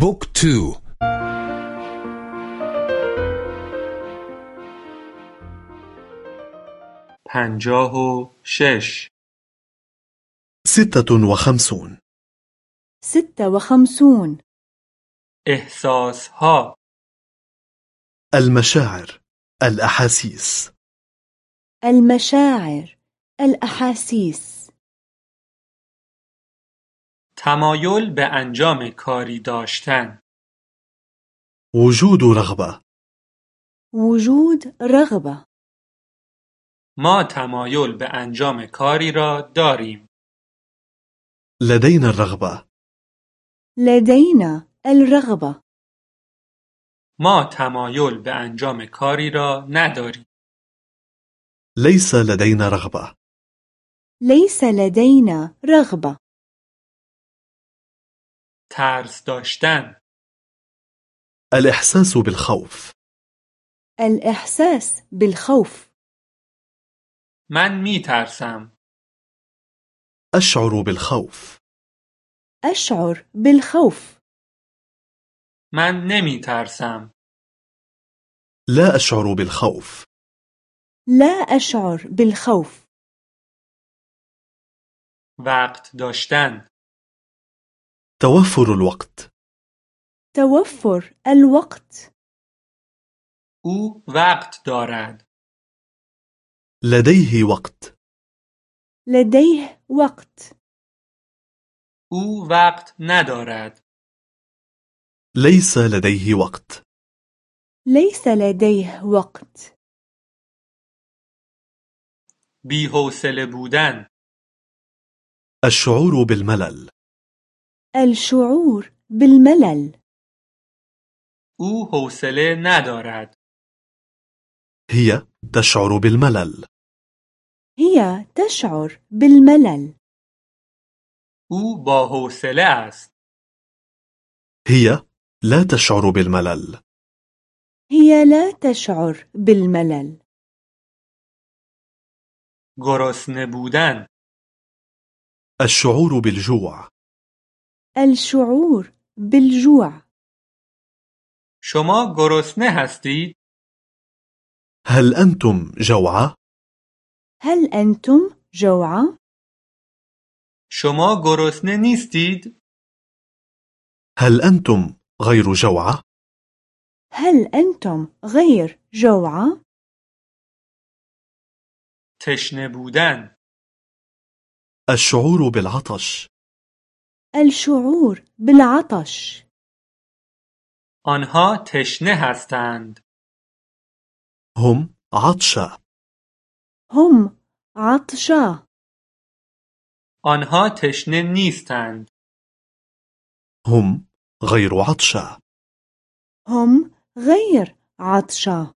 بوك تو. پنجاه و شش. ستة وخمسون. ستة وخمسون. احساس ها المشاعر الأحاسيس. المشاعر الأحاسيس. تمایل به انجام کاری داشتن. وجود رغبة وجود رغبة ما تمایل به انجام کاری را داریم. لدينا الرغبة لدينا الرغبة ما تمایل به انجام کاری را نداریم. ليس لدينا رغبة ليس لدينا رغبة ترس داشتن. الإحساس بالخوف. الإحساس بالخوف. من می ترسم أشعر بالخوف. أشعر بالخوف. من نمی ترسم لا أشعر بالخوف. لا أشعر بالخوف. وقت داشتن. توفر الوقت. توفر الوقت. أو وقت دارد. لديه وقت. لديه وقت. أو وقت ندارد. ليس لديه وقت. ليس لديه وقت. بی‌حوصله بودن. الشعور بالملل. الشعور بالملل. أو حوصله ندارد. هي تشعر بالملل. هي تشعر بالملل. أو با حوصله است. هي لا تشعر بالملل. هي لا تشعر بالملل. گرسنه بودن. الشعور بالجوع. الشعور بالجوع شما گرسنه هستید هل أنتم جوعى؟ هل أنتم جوعى؟ شما گرسنه نیستید هل أنتم غير جوعى؟ هل أنتم غير جوعى؟ تشنه بودن الشعور بالعطش الشعور بالعطش. آنها تشنه هستند. هم عطشى هم عطشا. آنها تشنه نیستند. هم غير عطشى هم غير عطشا.